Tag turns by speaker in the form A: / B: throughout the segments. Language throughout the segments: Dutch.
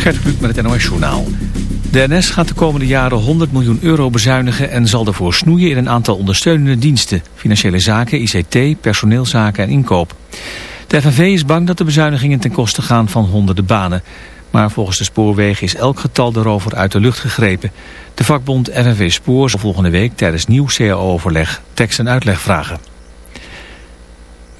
A: Gert Kluk met het NOS Journaal. De NS gaat de komende jaren 100 miljoen euro bezuinigen... en zal ervoor snoeien in een aantal ondersteunende diensten. Financiële zaken, ICT, personeelszaken en inkoop. De FNV is bang dat de bezuinigingen ten koste gaan van honderden banen. Maar volgens de spoorwegen is elk getal erover uit de lucht gegrepen. De vakbond FNV Spoor zal volgende week tijdens nieuw CAO-overleg tekst en uitleg vragen.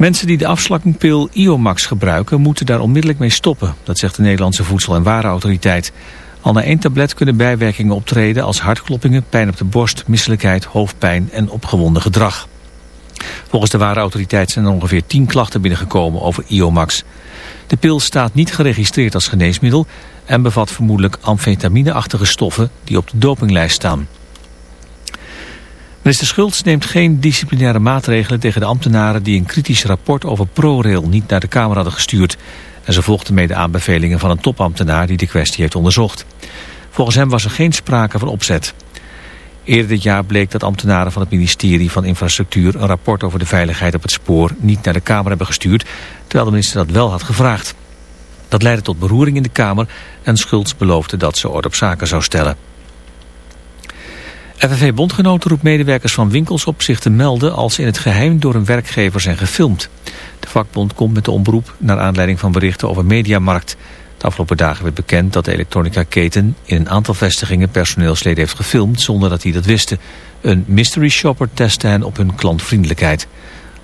A: Mensen die de afslakkingpil Iomax gebruiken moeten daar onmiddellijk mee stoppen. Dat zegt de Nederlandse Voedsel- en Warenautoriteit. Al na één tablet kunnen bijwerkingen optreden als hartkloppingen, pijn op de borst, misselijkheid, hoofdpijn en opgewonden gedrag. Volgens de Warenautoriteit zijn er ongeveer 10 klachten binnengekomen over Iomax. De pil staat niet geregistreerd als geneesmiddel en bevat vermoedelijk amfetamine-achtige stoffen die op de dopinglijst staan. Minister Schultz neemt geen disciplinaire maatregelen tegen de ambtenaren die een kritisch rapport over ProRail niet naar de Kamer hadden gestuurd. En ze volgden mee de aanbevelingen van een topambtenaar die de kwestie heeft onderzocht. Volgens hem was er geen sprake van opzet. Eerder dit jaar bleek dat ambtenaren van het ministerie van Infrastructuur een rapport over de veiligheid op het spoor niet naar de Kamer hebben gestuurd, terwijl de minister dat wel had gevraagd. Dat leidde tot beroering in de Kamer en Schultz beloofde dat ze orde op zaken zou stellen. FNV Bondgenoten roept medewerkers van winkels op zich te melden als ze in het geheim door een werkgever zijn gefilmd. De vakbond komt met de omroep naar aanleiding van berichten over Mediamarkt. De afgelopen dagen werd bekend dat de elektronica-keten in een aantal vestigingen personeelsleden heeft gefilmd zonder dat die dat wisten. Een mystery shopper testte hen op hun klantvriendelijkheid.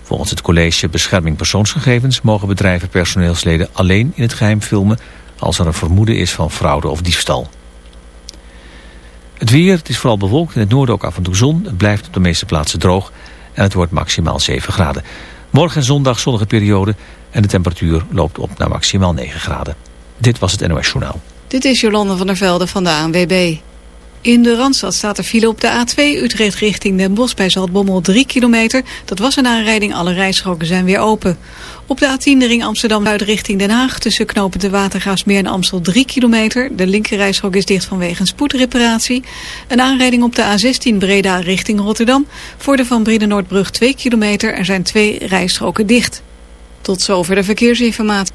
A: Volgens het college Bescherming Persoonsgegevens mogen bedrijven personeelsleden alleen in het geheim filmen als er een vermoeden is van fraude of diefstal. Het weer, het is vooral bewolkt in het noorden ook af en toe zon. Het blijft op de meeste plaatsen droog en het wordt maximaal 7 graden. Morgen en zondag zonnige periode en de temperatuur loopt op naar maximaal 9 graden. Dit was het NOS Journaal.
B: Dit is Jolande van der Velde van de ANWB. In de Randstad staat er file op de A2 Utrecht richting Den Bosch bij Zaltbommel 3 kilometer. Dat was een aanrijding, alle rijstroken zijn weer open. Op de A10 de ring Amsterdam-Zuid richting Den Haag tussen knopen de Watergraafsmeer en Amstel 3 kilometer. De linkerrijstrook is dicht vanwege een spoedreparatie. Een aanrijding op de A16 Breda richting Rotterdam. Voor de Van Brieden-Noordbrug 2 kilometer. Er zijn twee rijstroken dicht. Tot zover de verkeersinformatie.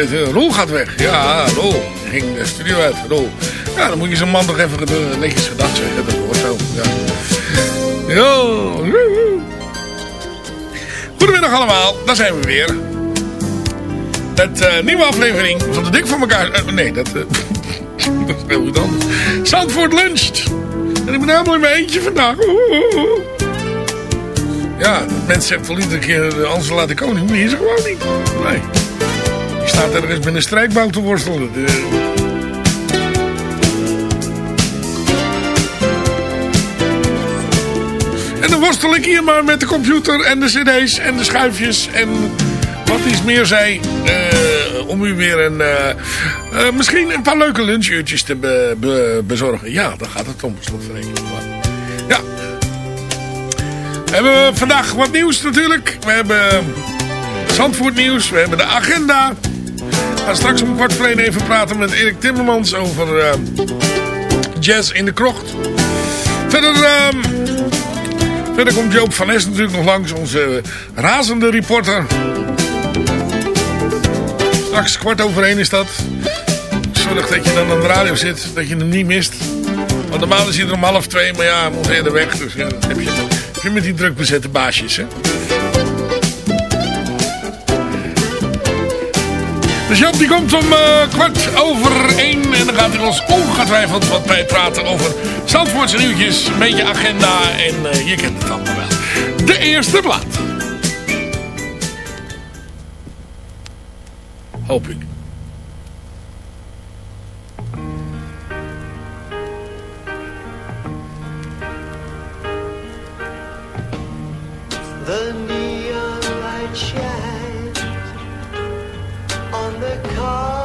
C: Eh, Roel gaat weg. Ja, Roel. Ging de studio uit, Roel. Ja, dan moet je zo'n man toch even eh, netjes gedag zeggen. Dat hoort zo. Ja. Ja. Goedemiddag allemaal, daar zijn we weer. Met eh nieuwe aflevering van de Dik voor elkaar. eh, nee, dat, eh, dat is heel goed anders. Zandvoort luncht. En ik ben helemaal in mijn eentje vandaag. Ja, mensen zeggen wel iedere keer, anders laat koning. Maar hier is gewoon niet. Nee. Die staat ergens met een strijkbout te worstelen. En dan worstel ik hier maar met de computer en de cd's en de schuifjes en wat iets meer zij. eh, om u weer een, eh, eh, misschien een paar leuke lunchuurtjes te be- be- bezorgen. Ja, daar gaat het om. slotverrekening. Ja. We hebben vandaag wat nieuws natuurlijk. We hebben Zandvoort nieuws. We hebben de agenda. Gaan straks om kwart voor even praten met Erik Timmermans over eh, jazz in de krocht. Verder... ehm, Verder komt Joop van Es natuurlijk nog langs, onze razende reporter. Straks kwart over één is dat. Zorg dat je dan aan de radio zit, dat je hem niet mist. Want normaal is hij er om half twee, maar ja, hij moet eerder weg. Dus ja, dat heb je, heb met die druk bezette baasjes, hè. Dus die komt om eh, kwart over één. En dan gaat hij ons ongetwijfeld wat bij praten over Zandvoortse nieuwtjes. Een beetje agenda en eh, je kent het allemaal wel. De eerste plaat. Hoop ik.
D: The light the cars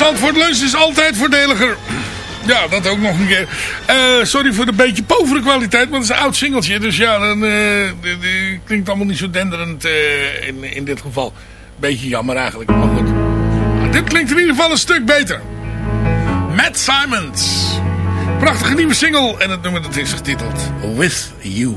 C: Zandvoort Lunch is altijd voordeliger. Ja, dat ook nog een keer. Eh, sorry voor de beetje povere kwaliteit, maar het is een oud singeltje. Dus ja, dan die klinkt allemaal niet zo denderend eh, in, in dit geval. Beetje jammer eigenlijk, maar goed. Dit klinkt in ieder geval een stuk beter. Matt Simons. Prachtige nieuwe single en het nummer dat is getiteld With You.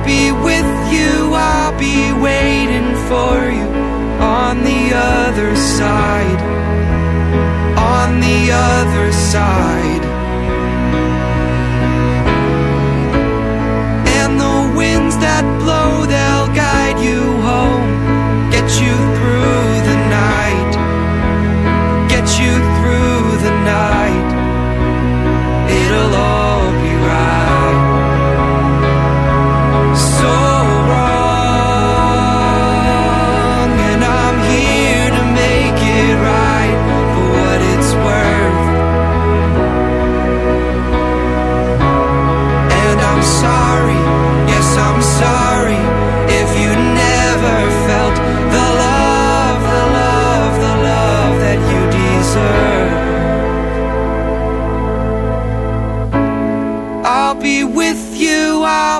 E: I'll be with you, I'll be waiting for you on the other side. On the other side. And the winds that blow, they'll guide you home, get you through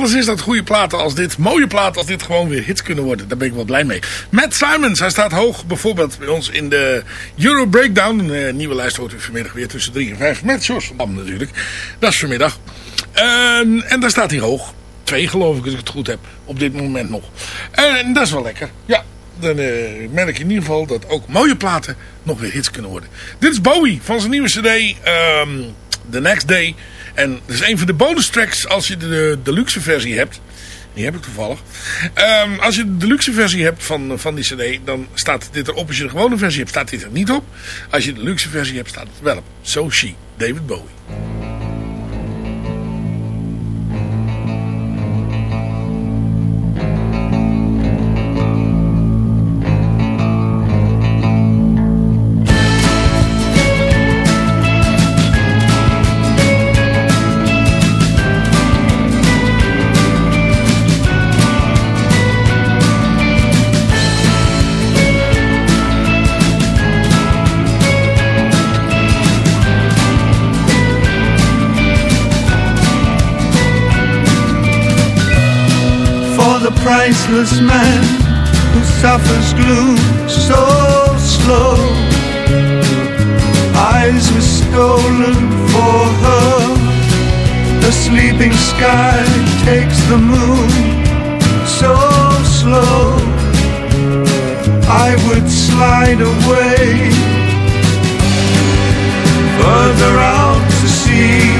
C: Alles is dat goede platen als dit, mooie platen als dit gewoon weer hits kunnen worden. Daar ben ik wel blij mee. Matt Simons, hij staat hoog bijvoorbeeld bij ons in de Euro Breakdown. Een eh, nieuwe lijst hoort u vanmiddag weer tussen 3 en 5. Met Jos van Dam natuurlijk. Dat is vanmiddag. Ehm, en daar staat hij hoog. Twee geloof ik als ik het goed heb. Op dit moment nog. En dat is wel lekker. Ja, dan eh, merk je in ieder geval dat ook mooie platen nog weer hits kunnen worden. Dit is Bowie van zijn nieuwe cd ehm, The Next Day. En dat is een van de bonus tracks als je de deluxe versie hebt. Die heb ik toevallig. Ehm, als je de deluxe versie hebt van, van die cd, dan staat dit erop. Als je de gewone versie hebt, staat dit er niet op. Als je de luxe versie hebt, staat het wel op. So She, David Bowie.
F: Priceless man who suffers gloom so slow. eyes were stolen for her. The sleeping sky takes the moon so slow. I would slide away further out to sea.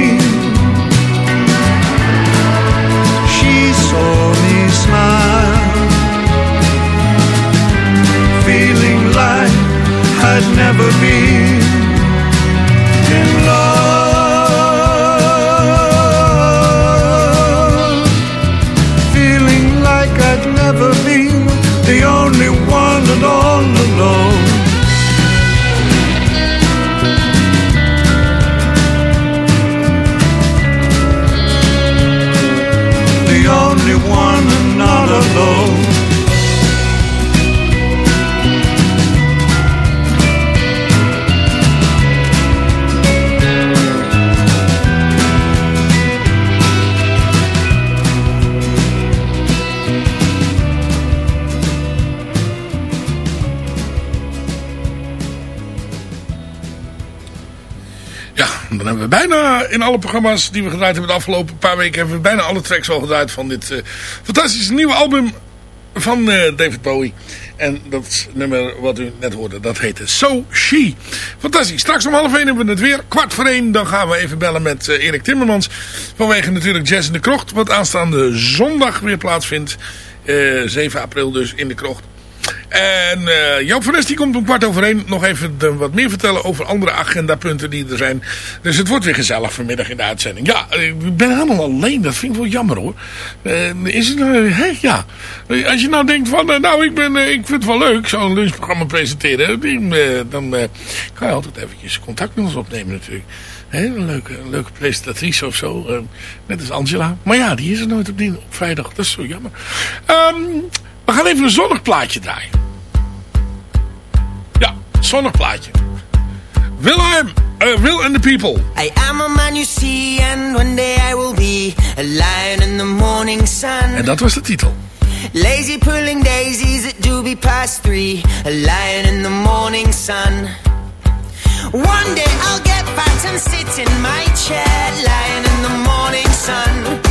C: be programma's die we gedraaid hebben de afgelopen paar weken... hebben we bijna alle tracks al gedraaid van dit eh, fantastische nieuwe album van eh, David Bowie. En dat nummer wat u net hoorde, dat heette So She. Fantastisch. Straks om half één hebben we het weer. Kwart voor één, dan gaan we even bellen met eh, Erik Timmermans. Vanwege natuurlijk Jazz in de Krocht, wat aanstaande zondag weer plaatsvindt. Eh 7 april dus in de Krocht. En eh Joop van Nes die komt om kwart over één nog even wat meer vertellen over andere agendapunten die er zijn. Dus het wordt weer gezellig vanmiddag in de uitzending. Ja, eh, ik ben helemaal alleen. Dat vind ik wel jammer hoor. Eh, is het nou, hè? Ja. Als je nou denkt van, nou ik, ben, ik vind het wel leuk zo'n lunchprogramma presenteren. dan kan je altijd eventjes contact met ons opnemen natuurlijk. Een leuke, leuke presentatrice of zo. net als Angela. Maar ja, die is er nooit op, op vrijdag. Dat is zo jammer. Ehm, we gaan even een zonnig plaatje draaien. Ja, zonnig plaatje. Willem, uh, Will and the People.
G: I am a man you see, and one day I will be a lion in the morning sun.
C: En dat was de titel.
G: Lazy pulling daisies at doobie past three, a lion in the morning sun. One day I'll get fat and sit in my chair, lying in the morning sun.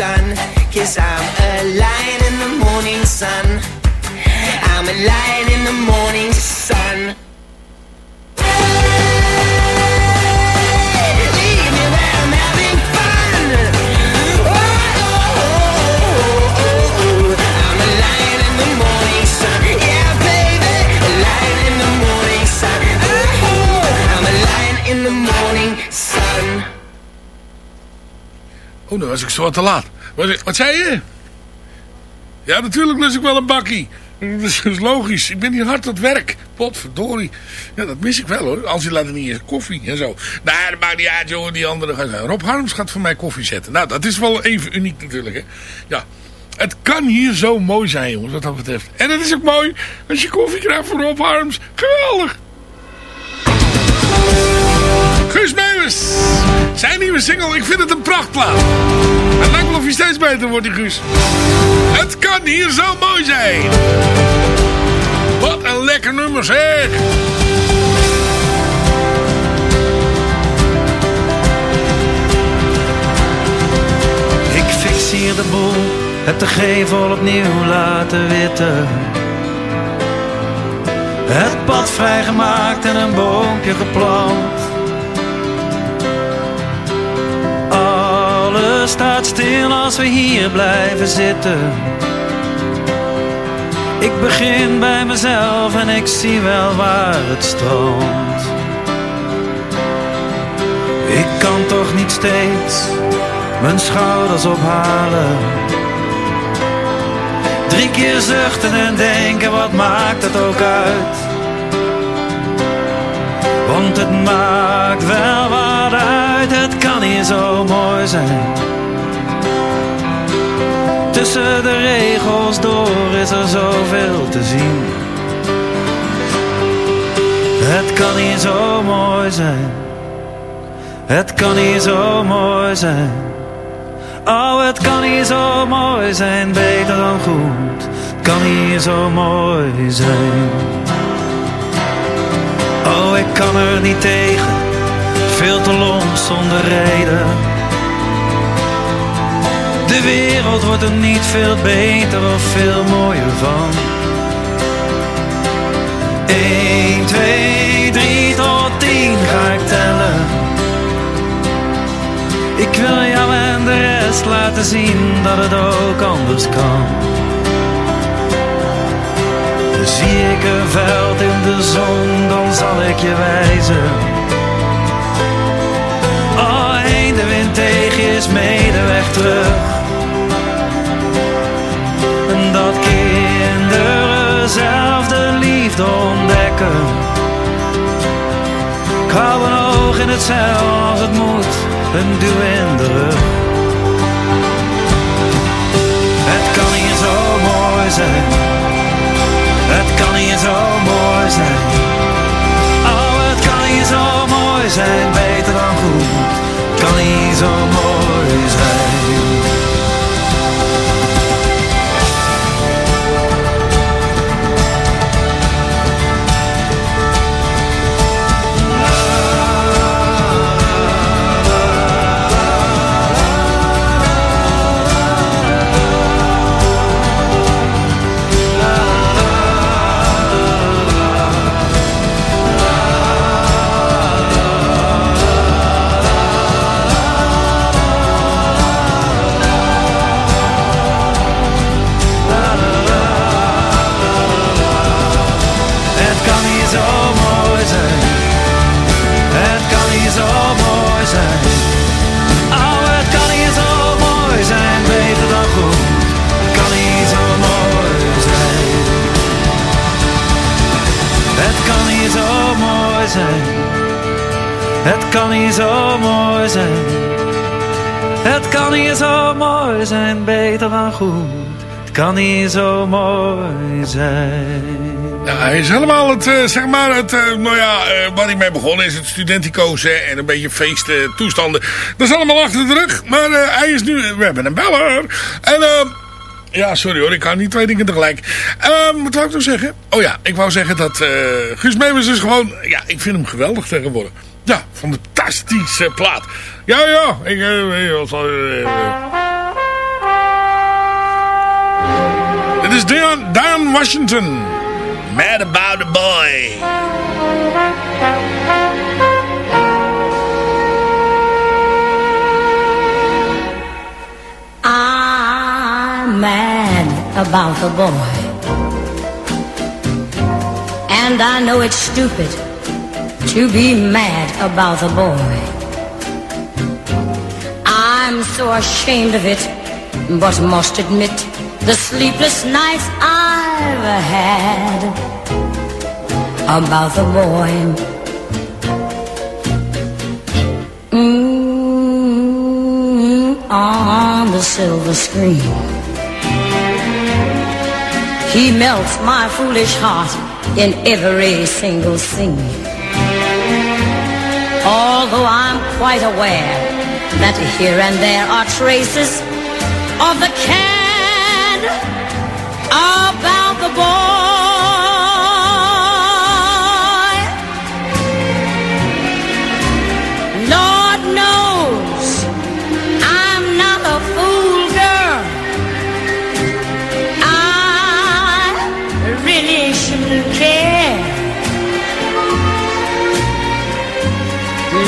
G: done. Cause I'm a lion in the morning sun. I'm a lion in the morning sun. Oh,
C: dan was ik zo te laat. Wat, wat zei je? Ja, natuurlijk lust ik wel een bakkie. Dat is, logisch. Ik ben hier hard aan het werk. Potverdorie. Ja, dat mis ik wel hoor. Als je laat niet eens koffie en zo. Nou, dat maakt niet uit jongen. Die andere gaat... Rob Harms gaat voor mij koffie zetten. Nou, dat is wel even uniek natuurlijk hè. Ja. Het kan hier zo mooi zijn jongens, wat dat betreft. En het is ook mooi als je koffie krijgt van Rob Harms. Geweldig. Guus Meeuwis. Zijn nieuwe single, ik vind het een prachtplaat. Het lijkt wel of hij steeds beter wordt, die Guus. Het kan hier zo mooi zijn. Wat een lekker nummer zeg.
H: Ik fix hier de boel, heb de gevel opnieuw laten witten. Het pad vrijgemaakt en een boompje geplant. Alles staat stil als we hier blijven zitten. Ik begin bij mezelf en ik zie wel waar het stroomt. Ik kan toch niet steeds mijn schouders ophalen. Drie keer zuchten en denken, wat maakt het ook uit? Want het maakt wel wat het kan hier zo mooi zijn. Tussen de regels door is er zoveel te zien. Het kan hier zo mooi zijn. Het kan hier zo mooi zijn. Oh, het kan hier zo mooi zijn, beter dan goed. Het kan hier zo mooi zijn. Oh, ik kan er niet tegen, veel te lomp zonder reden. De wereld wordt er niet veel beter of veel mooier van. 1, 2, 3 tot 10 ga ik tellen. Ik wil jou en de rest laten zien dat het ook anders kan. Zie ik een veld in de zon, dan zal ik je wijzen. Is mee terug. En dat kinderen zelf de liefde ontdekken. Ik hou een oog in het zeil als het moet, een duw in de rug. Het kan hier zo mooi zijn. Het kan hier zo mooi zijn. Oh, het kan hier zo mooi zijn, beter dan goed. Het kan hier goed. Het kan hier zo mooi zijn.
C: Ja, hij is helemaal het, eh, zeg maar, het, eh, nou ja, eh, waar hij mee begonnen is. Het studentico's en een beetje feesten, toestanden. Dat is allemaal achter de rug. Maar hij is nu, we hebben een beller. En Ja, sorry hoor, ik kan niet twee dingen tegelijk. Ehm wat wou ik nou zeggen? Oh ja, ik wou zeggen dat Guus Meeuwis is gewoon... Ja, ik vind hem geweldig tegenwoordig. Ja, fantastische plaat. Ja, ja, ik... Dit is Dion, Dion Washington. Mad About a Boy.
I: I'm mad about the boy. And I know it's stupid to be mad about the boy. I'm so ashamed of it, but must admit the sleepless nights I've had about the boy. Mm, on the silver screen. He melts my foolish heart in every single scene. Although I'm quite aware that here and there are traces of the can about the boy. Lord knows I'm not a fool girl. I really shouldn't care.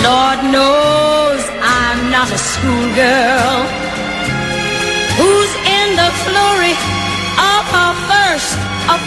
I: Lord knows I'm not a schoolgirl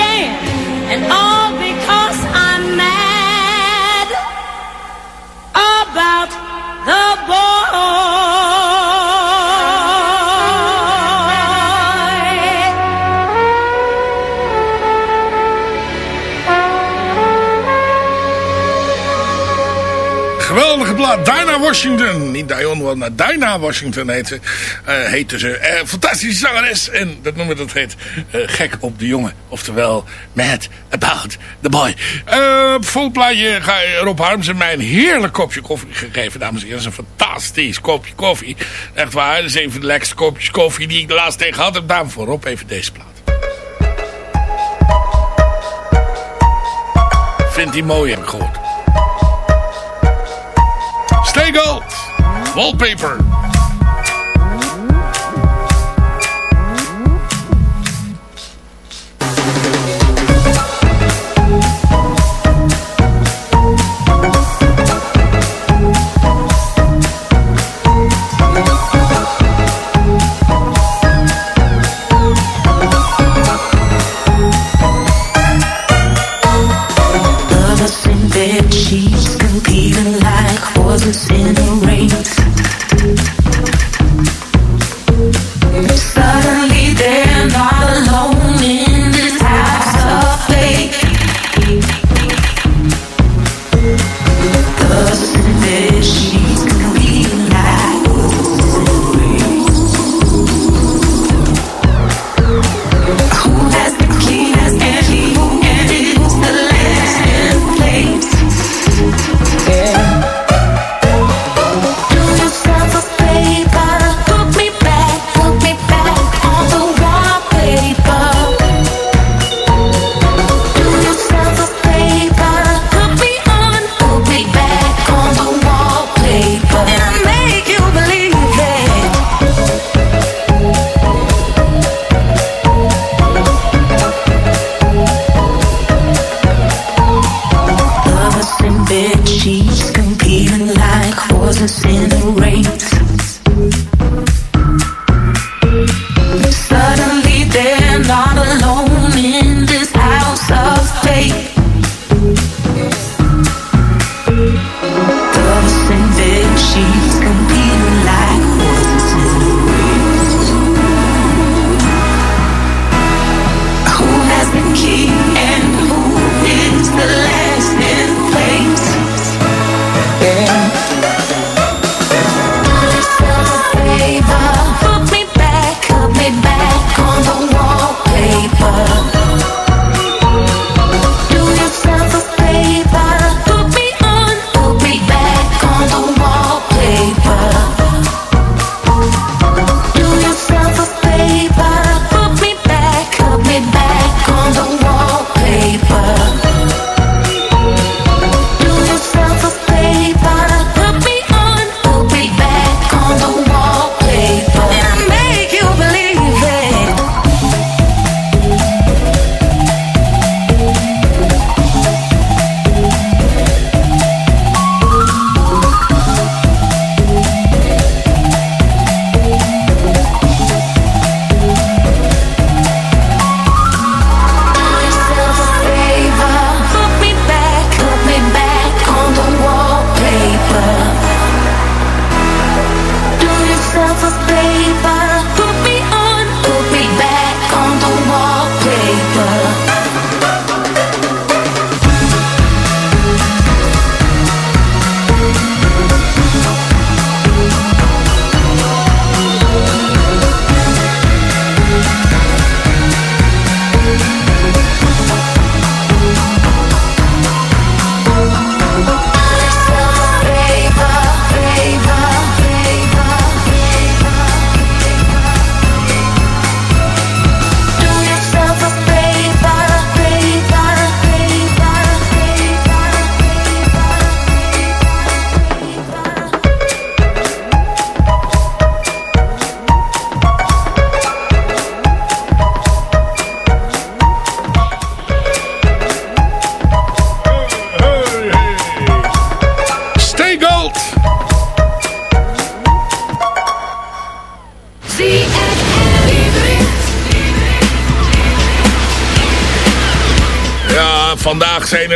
I: And all
C: Geweldige plaat. Dinah Washington. Niet Dion, maar Dinah Washington heet ze. Eh, heette ze. Eh, fantastische zangeres. En dat noemen dat heet eh, gek op de jongen. Oftewel, mad about the boy. Vol plaatje ga Rob Harms en mij een heerlijk kopje koffie gegeven. Dames en heren, dat is een fantastisch kopje koffie. Echt waar, dat is een van de lekkerste kopjes koffie die ik de laatste tegen had. En daarom Rob even deze plaat. Vindt hij mooi, heb ik gehoord. Stay Gold. Wallpaper.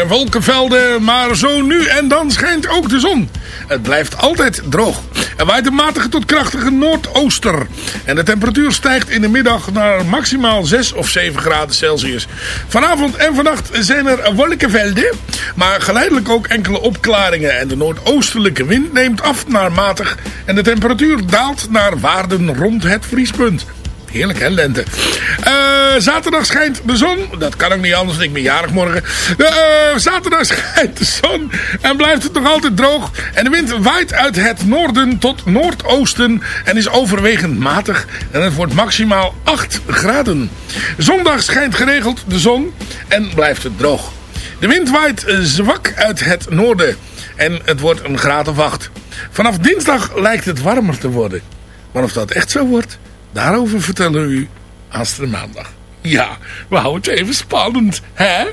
C: Wolkenvelden, maar zo nu en dan schijnt ook de zon. Het blijft altijd droog. Er waait een matige tot krachtige noordooster. En de temperatuur stijgt in de middag naar maximaal 6 of 7 graden Celsius. Vanavond en vannacht zijn er wolkenvelden, maar geleidelijk ook enkele opklaringen. En de noordoostelijke wind neemt af naar matig en de temperatuur daalt naar waarden rond het vriespunt. Heerlijk hè, lente. Eh, zaterdag schijnt de zon. Dat kan ook niet anders, ik ben jarig morgen. Eh, zaterdag schijnt de zon en blijft het nog altijd droog. En de wind waait uit het noorden tot noordoosten en is overwegend matig. En het wordt maximaal 8 graden. Zondag schijnt geregeld de zon en blijft het droog. De wind waait eh, zwak uit het noorden en het wordt een graad of 8. Vanaf dinsdag lijkt het warmer te worden. Maar of dat echt zo wordt... Daarover vertellen we u aanstaande maandag. Ja, we houden het even spannend, hè?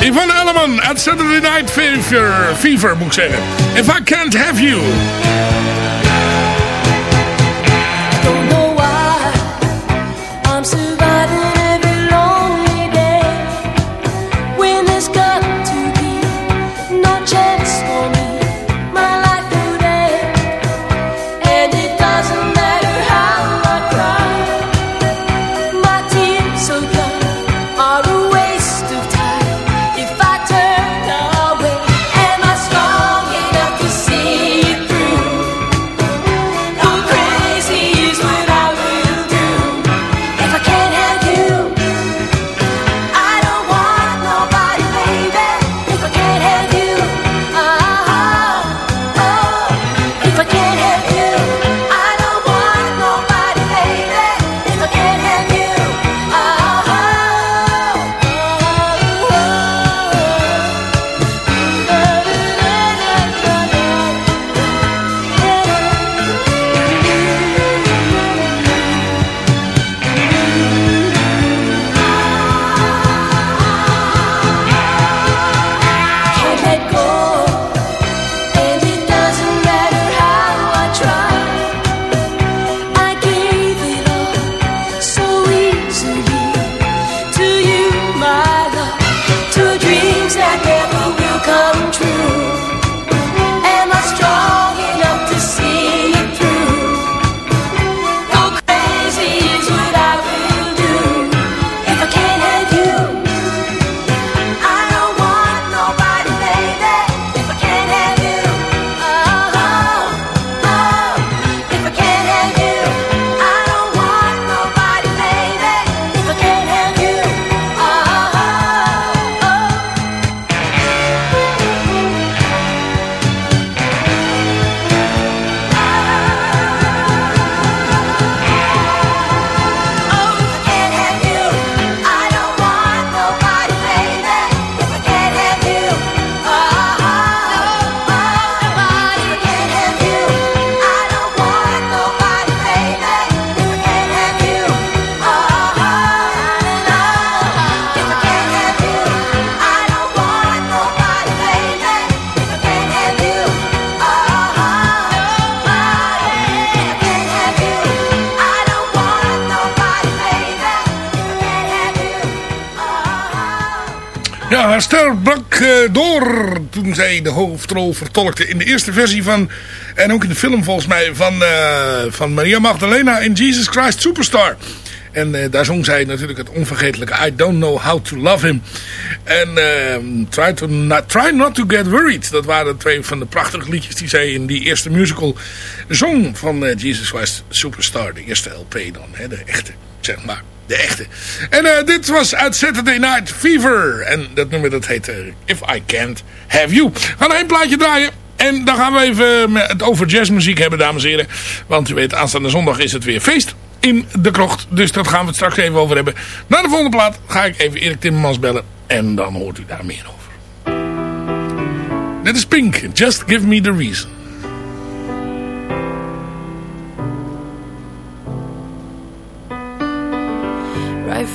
C: Yvonne Elleman at Saturday Night Fever, Fever moet ik zeggen. If I Can't Have You. Zij de hoofdrol vertolkte in de eerste versie van... en ook in de film volgens mij van, eh, van Maria Magdalena in Jesus Christ Superstar. En eh, daar zong zij natuurlijk het onvergetelijke I Don't Know How To Love Him. En ehm, try, to not, try Not To Get Worried. Dat waren twee van de prachtige liedjes die zij in die eerste musical zong van eh, Jesus Christ Superstar. De eerste LP dan, hè, de echte, zeg maar. De echte. En eh, dit was uit Saturday Night Fever. En dat nummer dat heet eh, If I Can't Have You. We gaan één plaatje draaien. En dan gaan we even met het over jazzmuziek hebben, dames en heren. Want u weet, aanstaande zondag is het weer feest in de krocht. Dus dat gaan we het straks even over hebben. Na de volgende plaat ga ik even Erik Timmermans bellen. En dan hoort u daar meer over. Dit is Pink. Just Give Me The Reason.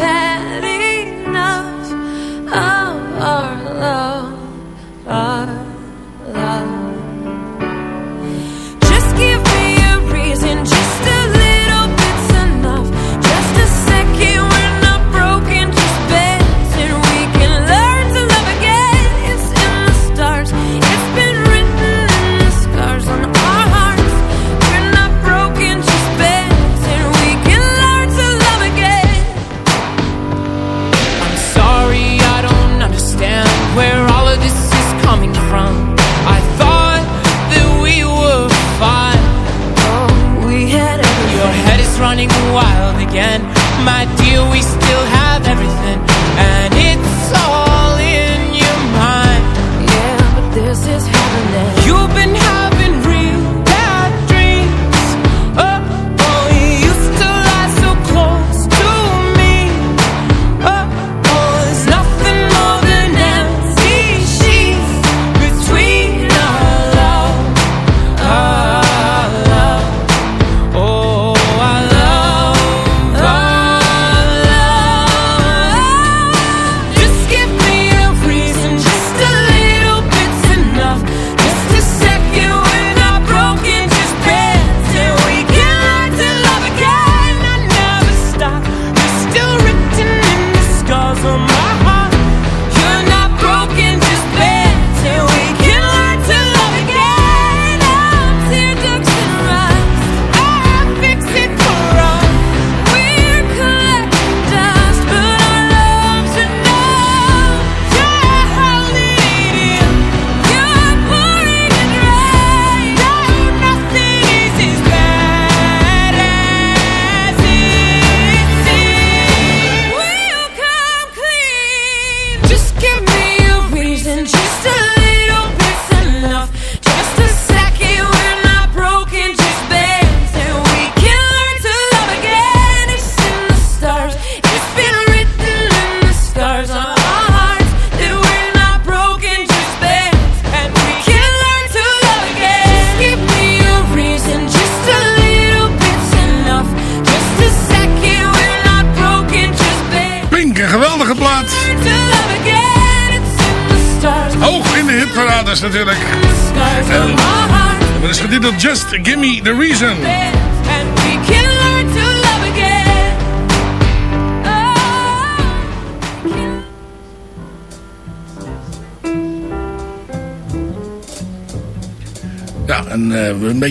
J: past.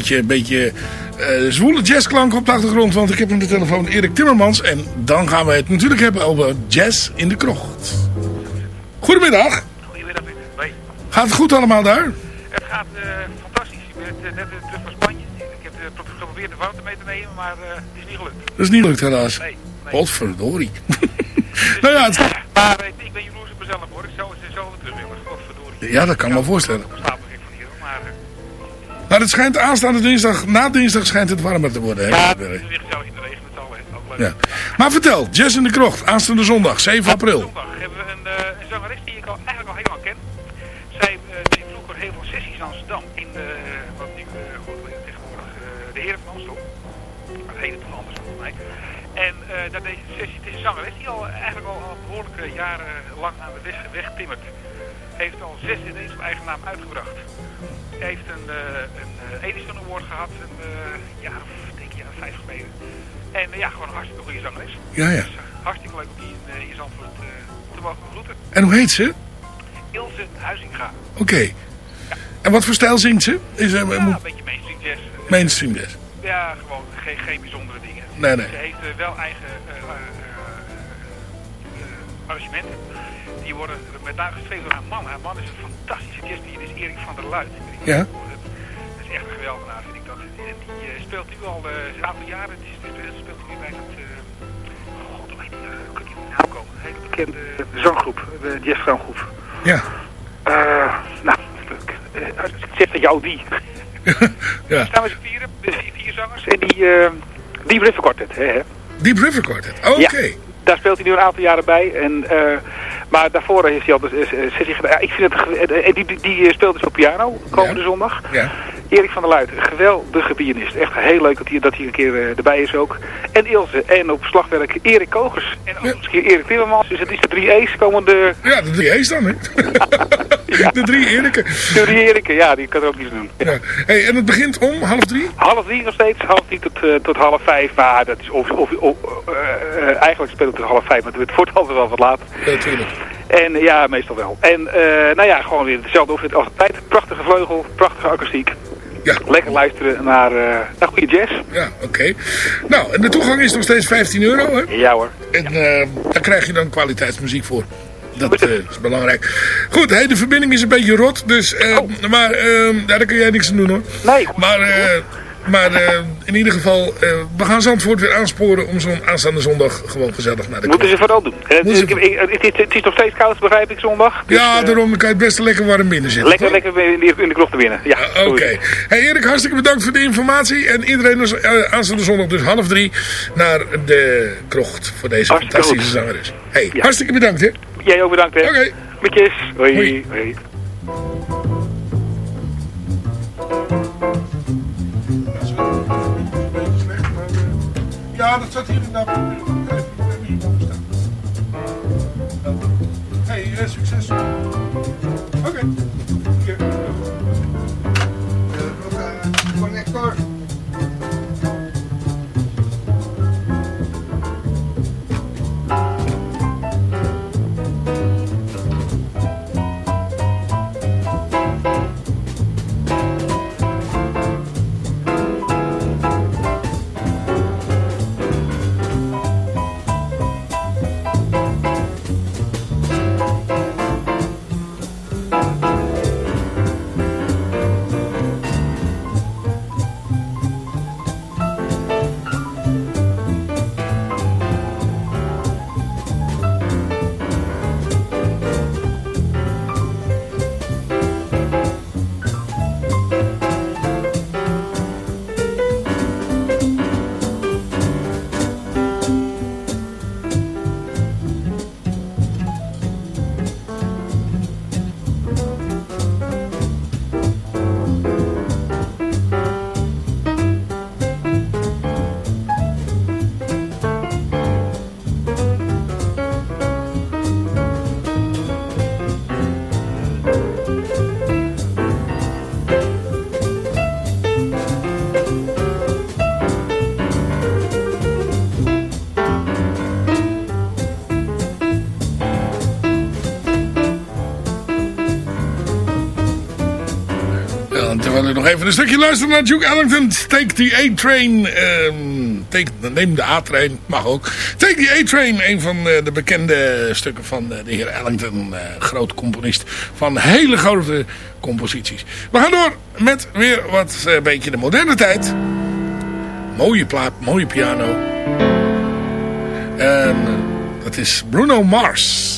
J: Beetje, een beetje eh, zwoele jazzklank op de achtergrond. Want ik heb aan de telefoon Erik Timmermans. En dan gaan we het natuurlijk hebben over jazz in de krocht. Goedemiddag.
K: Goedemiddag, Hoi.
J: Gaat het goed allemaal daar?
K: Het gaat eh, fantastisch. Ik ben eh, net terug van Spanje. Ik heb pro- geprobeerd de fouten mee te nemen, maar het is niet gelukt.
J: Dat is niet gelukt helaas.
K: Nee,
J: Godverdorie. nou ja, het,
K: Maar ik ben jaloers op mezelf hoor. Ik zou ze zo terug willen. Godverdorie.
J: ja, dat kan ik me voorstellen.
K: Maar
J: het schijnt aanstaande dinsdag, na dinsdag schijnt het warmer te worden. Hè?
K: ja, het weer gezellig in de regen hè.
J: Ja. Maar vertel, Jazz in de Krocht, aanstaande zondag, 7 april.
K: Zondag hebben we een, eh, een zangeres die ik al, eigenlijk al heel lang ken. Zij eh, deed vroeger heel veel sessies in Amsterdam. In de, wat nu eh, goed, tegenwoordig eh, de Heren van Amstel. Maar dat heet het toch anders volgens mij. En eh dat deze sessie, het is een zangeres die al eigenlijk al, al behoorlijke jaren lang aan de weg, weg timmert. Heeft al zes cd's op eigen naam uitgebracht. Heeft een, eh, een eh, Edison Award gehad, een eh, jaar of ik denk of vijf geleden. En ja, gewoon een hartstikke goede zangeres.
J: Ja, ja.
K: Dus, hartstikke leuk om die in, in Zandvoort te mogen begroeten.
J: En hoe heet ze?
K: Ilse Huizinga.
J: Oké. En wat voor stijl zingt ze? Is,
K: Ja,
J: er
K: een beetje mainstream jazz.
J: mainstream jazz.
K: Ja, gewoon geen, geen bijzondere dingen.
J: Nee, nee.
K: Ze heeft wel eigen arrangementen. Die worden met name geschreven door haar man. Haar man is een fantastische jazzpianist, is Erik van der Luit.
J: Ja.
K: Dat is echt een geweldenaar, vind ik dat. En die eh, speelt nu al eh, een aantal jaren. Die speelt, speelt nu bij dat... eh, God, hoe heet die? Hoe kan naam komen? Een hele bekende zanggroep, de jazzzanggroep.
J: Ja.
K: Eh, nou, ik zeg dat jou die.
C: Ja.
K: We staan met z'n vieren, de vier, vier zangers. En die, eh die River Quartet, hè, hè.
C: Deep River Quartet, oké.
K: Ja, daar speelt hij nu een aantal jaren bij. En, eh, maar daarvoor heeft hij al de eh, sessie gedaan. Ja, ik vind het, gew- eh, die, die, die eh, speelt dus op piano komende zondag.
C: Ja.
K: Erik van der Luit, een geweldige pianist. Echt heel leuk dat hij, dat hij een keer eh, erbij is ook. En Ilse. En op slagwerk Erik Kogers. En ook misschien Erik Timmermans. Dus het is de drie E's komende...
C: Ja, de drie E's dan, hè? De drie Eriken.
K: De drie Eriken, ja, die kan er ook iets doen.
C: Ja. Hey, en het begint om half drie?
K: Half drie nog steeds, half drie tot, eh, tot half vijf. Maar dat is of, of, of, eh, eh, eigenlijk speelt het tot half vijf, maar het wordt altijd wel wat laat.
C: Ja, tuurlijk.
K: En ja, meestal wel. En nou ja, gewoon weer hetzelfde opzet als altijd. Prachtige vleugel, prachtige akoestiek.
C: Ja.
K: Lekker luisteren naar, eh, naar goede jazz.
C: Ja, oké. Nou, en de toegang is nog steeds 15 euro, hè?
K: Ja hoor.
C: En daar krijg je dan kwaliteitsmuziek voor. Dat eh, is belangrijk. Goed, hey, de verbinding is een beetje rot, dus... eh, Maar eh, ja, daar kun jij niks aan doen, hoor.
K: Nee.
C: Maar, eh, maar in ieder geval, we gaan Zandvoort weer aansporen om zo'n aanstaande zondag gewoon gezellig naar de
K: Moeten ze vooral doen. Het is, ik- ik- het, is, het is nog steeds koud, begrijp ik, zondag. Dus,
C: Ja, daarom kan je het best lekker warm binnen zitten.
K: Lekker,
C: toch?
K: lekker in de, in de kroeg te winnen. Ja,
C: Oké.
K: het.
C: Hey Erik, hartstikke bedankt voor de informatie. En iedereen is aanstaande zondag dus half drie naar de krocht voor deze
K: Hartstikke
C: fantastische
K: goed.
C: zangeres. Hey, hartstikke bedankt hè.
K: Jij ook bedankt, hè.
C: Oké.
K: Metjes. Hoi.
C: Hoi.
K: Hoi.
C: Ja, dat zat hier inderdaad. Hey, eh, succes. Even een stukje luisteren naar Duke Ellington. Take the A-Train. ehm, neem de A-Train, mag ook. Take the A-Train, een van eh, de bekende stukken van eh, de heer Ellington. eh groot componist van hele grote composities. We gaan door met weer wat een beetje de moderne tijd. Mooie plaat, mooie piano. En eh, dat is Bruno Mars.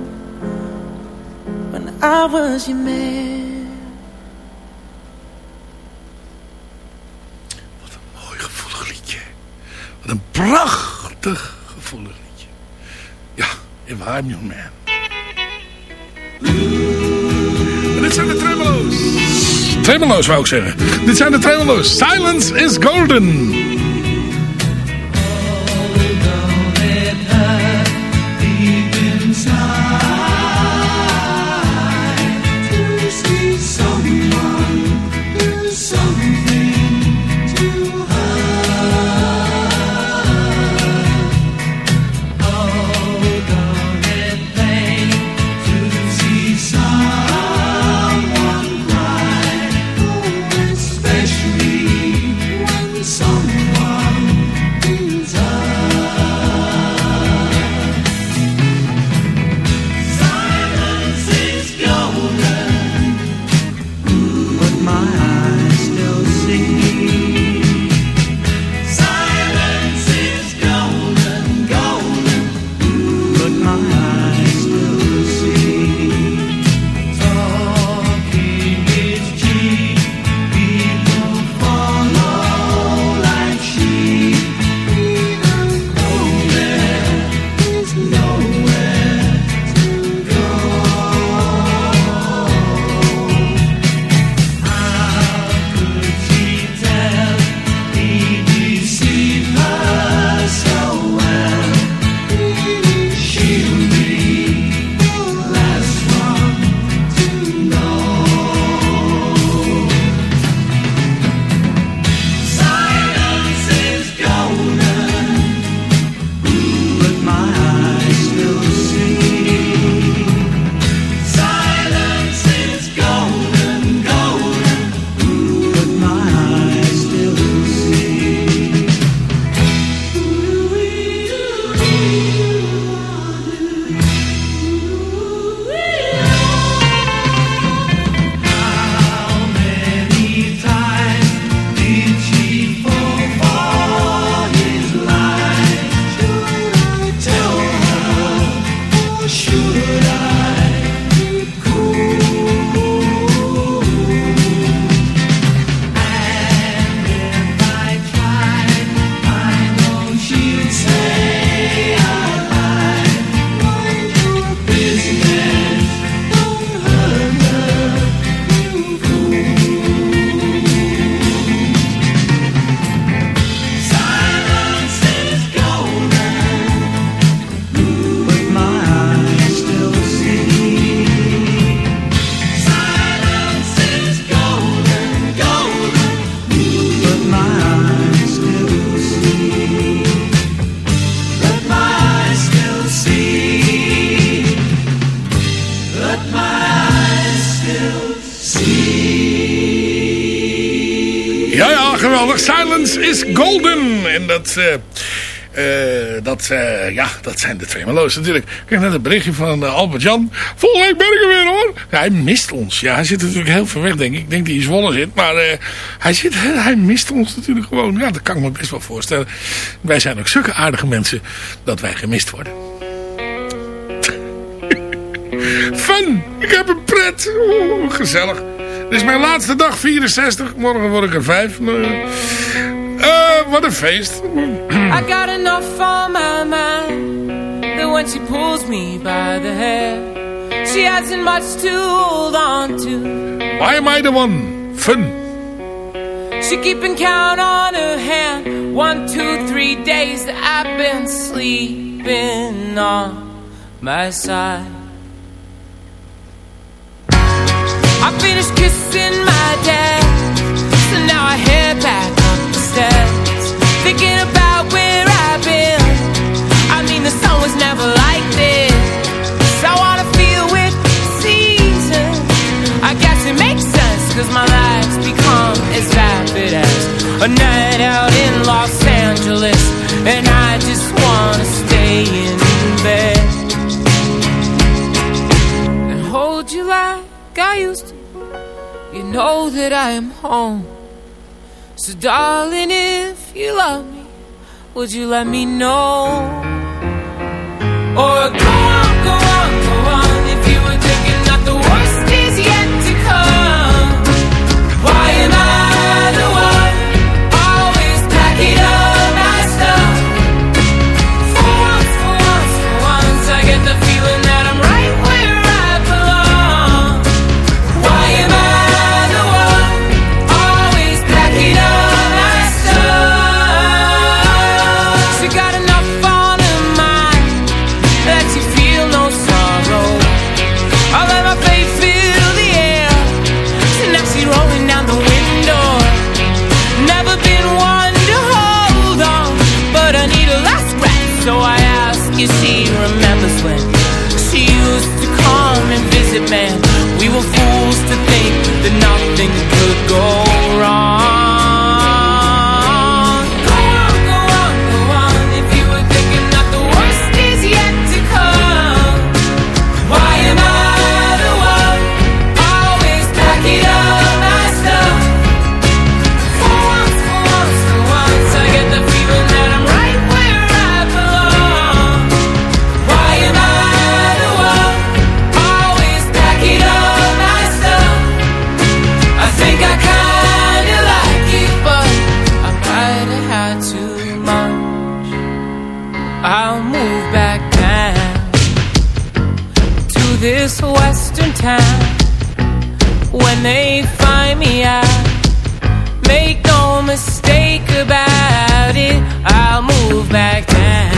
L: I was your man.
C: Mooi gevoelig liedje. Wat een prachtig gevoelig liedje. Ja, If I'm Your Man. En dit zijn de tremolo's. Tremolo's wou ik zeggen. Dit zijn de tremolo's. Silence is golden. Golden. En dat... eh, eh, dat, eh, ja, dat zijn de twee melo's natuurlijk. Kreeg net een berichtje van eh, Albert Jan. Volgende week ben ik er weer hoor. Hij mist ons. Ja, hij zit natuurlijk heel ver weg denk ik. Ik denk dat hij in zit. Maar hij, zit, hij mist ons natuurlijk gewoon. Ja, dat kan ik me best wel voorstellen. Wij zijn ook zulke aardige mensen dat wij gemist worden. Fun! Ik heb een pret. Oeh, gezellig. Dit is mijn laatste dag, 64. Morgen word ik er 5. Eh, wat een feest.
J: I got enough on my mind that when she pulls me by the hair, she hasn't much to hold on to.
C: Why am I the one? Fun.
J: She keeping count on her hand. One, two, three days that I've been sleeping on my side. I finished kissing my dad, so now I head back thinking about where I've been. I mean, the sun was never like this. I wanna feel. I guess it makes sense, cause my life's become as vapid as a night out in Los Angeles. And I just wanna stay in bed and hold you like I used to. You know that I am home. So, darling, if you love me, would you let me know? Or go back down.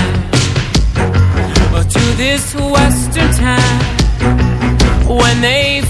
J: To this western town. When they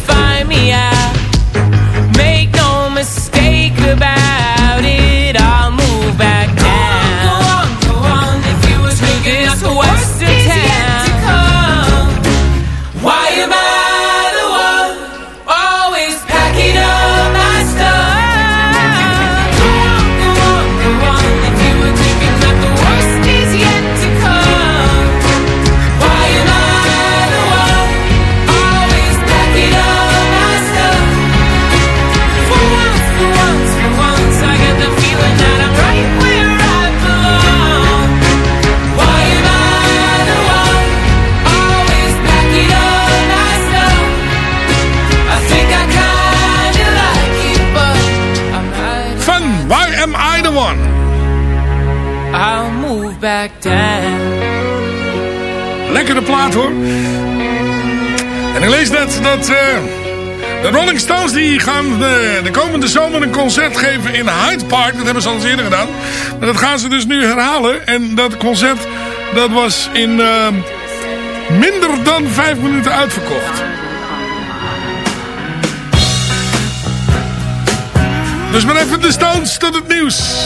C: plaat hoor. En ik lees net dat eh, de Rolling Stones die gaan de, de komende zomer een concert geven in Hyde Park. Dat hebben ze al eens eerder gedaan. Maar dat gaan ze dus nu herhalen. En dat concert dat was in eh, minder dan vijf minuten uitverkocht. Dus maar even de Stones tot het nieuws.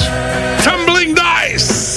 C: Tumbling Dice.